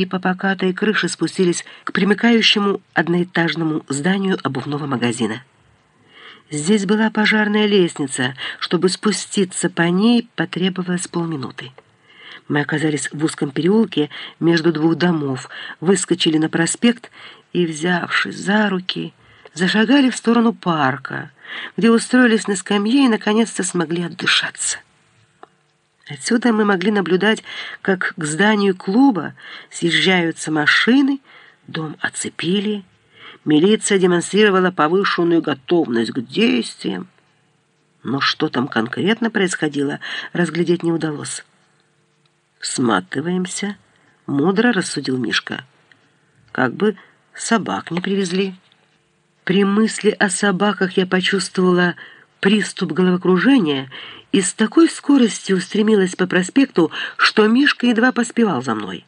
и по покатой крыше спустились к примыкающему одноэтажному зданию обувного магазина. Здесь была пожарная лестница. Чтобы спуститься по ней, потребовалось полминуты. Мы оказались в узком переулке между двух домов, выскочили на проспект и, взявшись за руки, зашагали в сторону парка, где устроились на скамье и, наконец-то, смогли отдышаться. Отсюда мы могли наблюдать, как к зданию клуба съезжаются машины, дом оцепили, милиция демонстрировала повышенную готовность к действиям. Но что там конкретно происходило, разглядеть не удалось. «Сматываемся», — мудро рассудил Мишка. «Как бы собак не привезли». При мысли о собаках я почувствовала приступ головокружения и с такой скоростью устремилась по проспекту, что Мишка едва поспевал за мной.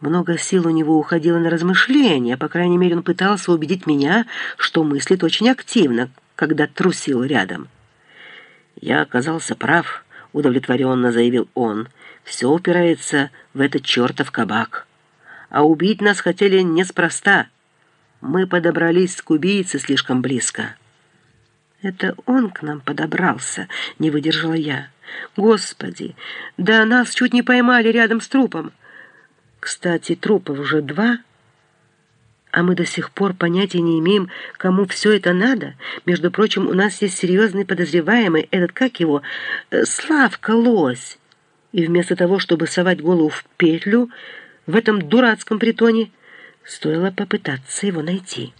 Много сил у него уходило на размышления, по крайней мере, он пытался убедить меня, что мыслит очень активно, когда трусил рядом. «Я оказался прав», — удовлетворенно заявил он. «Все упирается в этот чертов кабак. А убить нас хотели неспроста. Мы подобрались к убийце слишком близко». «Это он к нам подобрался», — не выдержала я. «Господи, да нас чуть не поймали рядом с трупом». Кстати, трупов уже два, а мы до сих пор понятия не имеем, кому все это надо. Между прочим, у нас есть серьезный подозреваемый, этот, как его, э, Славка Лось. И вместо того, чтобы совать голову в петлю в этом дурацком притоне, стоило попытаться его найти.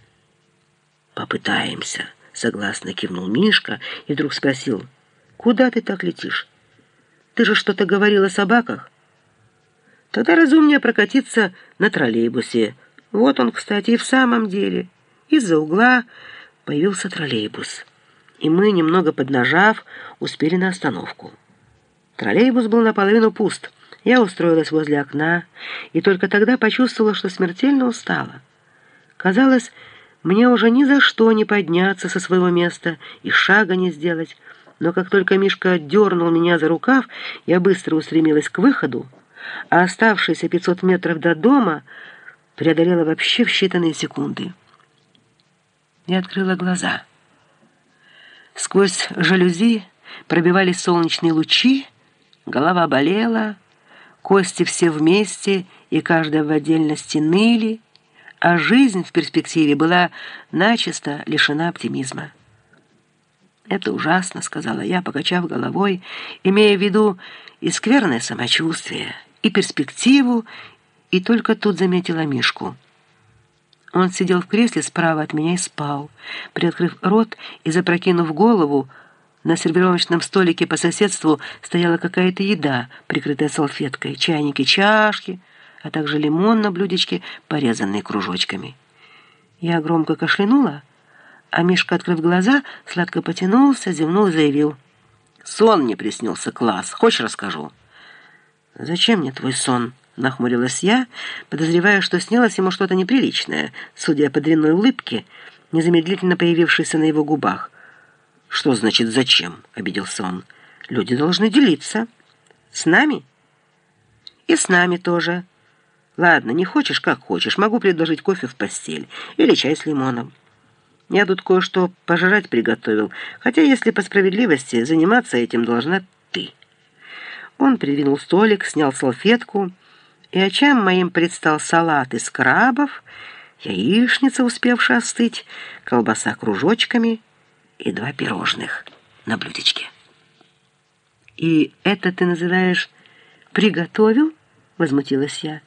«Попытаемся», — согласно кивнул Мишка и вдруг спросил, «Куда ты так летишь? Ты же что-то говорил о собаках?» Тогда разумнее прокатиться на троллейбусе. Вот он, кстати, и в самом деле. Из-за угла появился троллейбус. И мы, немного поднажав, успели на остановку. Троллейбус был наполовину пуст. Я устроилась возле окна и только тогда почувствовала, что смертельно устала. Казалось, мне уже ни за что не подняться со своего места и шага не сделать. Но как только Мишка дернул меня за рукав, я быстро устремилась к выходу, а оставшиеся 500 метров до дома преодолела вообще в считанные секунды. Я открыла глаза. Сквозь жалюзи пробивались солнечные лучи, голова болела, кости все вместе и каждая в отдельности ныли, а жизнь в перспективе была начисто лишена оптимизма. «Это ужасно», — сказала я, покачав головой, имея в виду и скверное самочувствие, и перспективу, и только тут заметила Мишку. Он сидел в кресле справа от меня и спал, приоткрыв рот и запрокинув голову. На сервировочном столике по соседству стояла какая-то еда, прикрытая салфеткой, чайники, чашки, а также лимон на блюдечке, порезанный кружочками. Я громко кашлянула, а Мишка, открыв глаза, сладко потянулся, зевнул и заявил. «Сон мне приснился, класс. Хочешь, расскажу?» «Зачем мне твой сон?» — нахмурилась я, подозревая, что снилось ему что-то неприличное, судя по длинной улыбке, незамедлительно появившейся на его губах. «Что значит «зачем»?» — обиделся он. «Люди должны делиться. С нами?» «И с нами тоже. Ладно, не хочешь, как хочешь. Могу предложить кофе в постель или чай с лимоном. Я тут кое-что пожрать приготовил, хотя, если по справедливости, заниматься этим должна ты». Он придвинул столик, снял салфетку, и очам моим предстал салат из крабов, яичница, успевшая остыть, колбаса кружочками и два пирожных на блюдечке. «И это ты называешь «приготовил»?» — возмутилась я.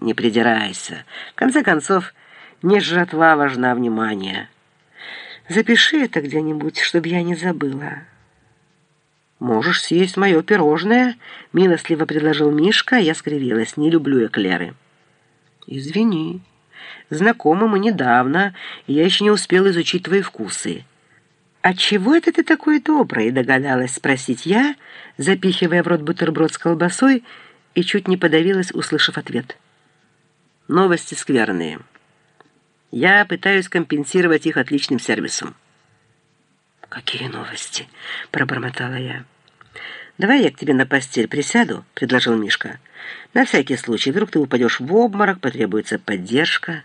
«Не придирайся. В конце концов, не жратва важна внимание. Запиши это где-нибудь, чтобы я не забыла». «Можешь съесть мое пирожное», — милостливо предложил Мишка, а я скривилась. «Не люблю эклеры». «Извини. Знакомы мы недавно, и я еще не успел изучить твои вкусы». «А чего это ты такой добрый?» — догадалась спросить я, запихивая в рот бутерброд с колбасой, и чуть не подавилась, услышав ответ. «Новости скверные. Я пытаюсь компенсировать их отличным сервисом». «Какие новости?» — пробормотала я. «Давай я к тебе на постель присяду», — предложил Мишка. «На всякий случай, вдруг ты упадешь в обморок, потребуется поддержка».